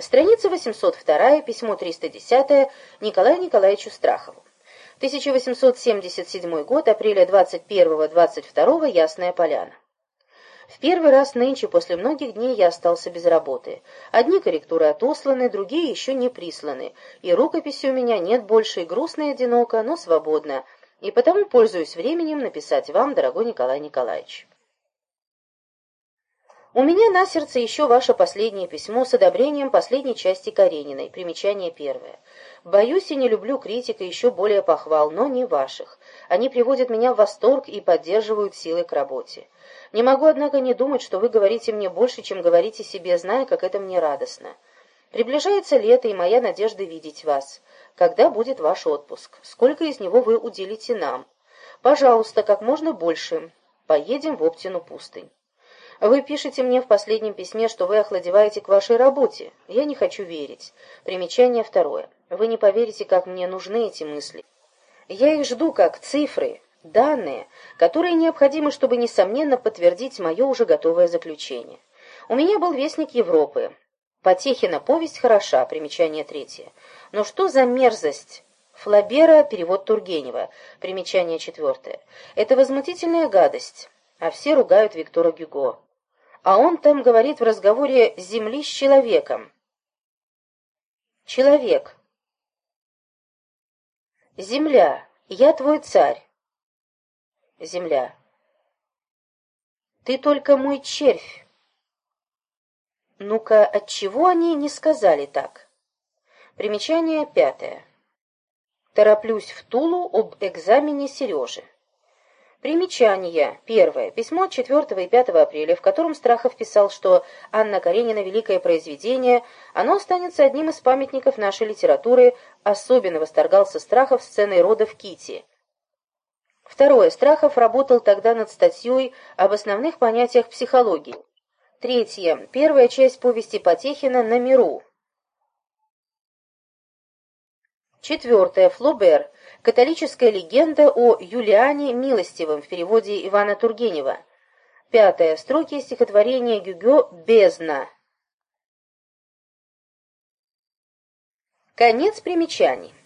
Страница 802, письмо 310 Николаю Николаевичу Страхову. 1877 год, апреля 21-22, Ясная Поляна. В первый раз нынче после многих дней я остался без работы. Одни корректуры отосланы, другие еще не присланы, и рукописи у меня нет больше, и грустно и одиноко, но свободно, и потому пользуюсь временем написать вам, дорогой Николай Николаевич. У меня на сердце еще ваше последнее письмо с одобрением последней части Карениной, примечание первое. Боюсь и не люблю критика еще более похвал, но не ваших. Они приводят меня в восторг и поддерживают силы к работе. Не могу, однако, не думать, что вы говорите мне больше, чем говорите себе, зная, как это мне радостно. Приближается лето, и моя надежда видеть вас. Когда будет ваш отпуск? Сколько из него вы уделите нам? Пожалуйста, как можно больше. Поедем в Оптину пустынь. Вы пишете мне в последнем письме, что вы охладеваете к вашей работе. Я не хочу верить. Примечание второе. Вы не поверите, как мне нужны эти мысли. Я их жду как цифры, данные, которые необходимы, чтобы, несомненно, подтвердить мое уже готовое заключение. У меня был вестник Европы. Потехина повесть хороша, примечание третье. Но что за мерзость? Флабера, перевод Тургенева, примечание четвертое. Это возмутительная гадость, а все ругают Виктора Гюго а он там говорит в разговоре «земли с человеком». Человек. Земля, я твой царь. Земля. Ты только мой червь. Ну-ка, отчего они не сказали так? Примечание пятое. Тороплюсь в Тулу об экзамене Сережи. Примечание. Первое. Письмо от 4 и 5 апреля, в котором Страхов писал, что «Анна Каренина – великое произведение», оно останется одним из памятников нашей литературы, особенно восторгался Страхов сценой рода в Кити. Второе. Страхов работал тогда над статьей об основных понятиях психологии. Третье. Первая часть повести Потехина «На миру». Четвертое. Флобер. Католическая легенда о Юлиане Милостивом в переводе Ивана Тургенева. Пятое. Строки стихотворения Гюго «Бездна». Конец примечаний.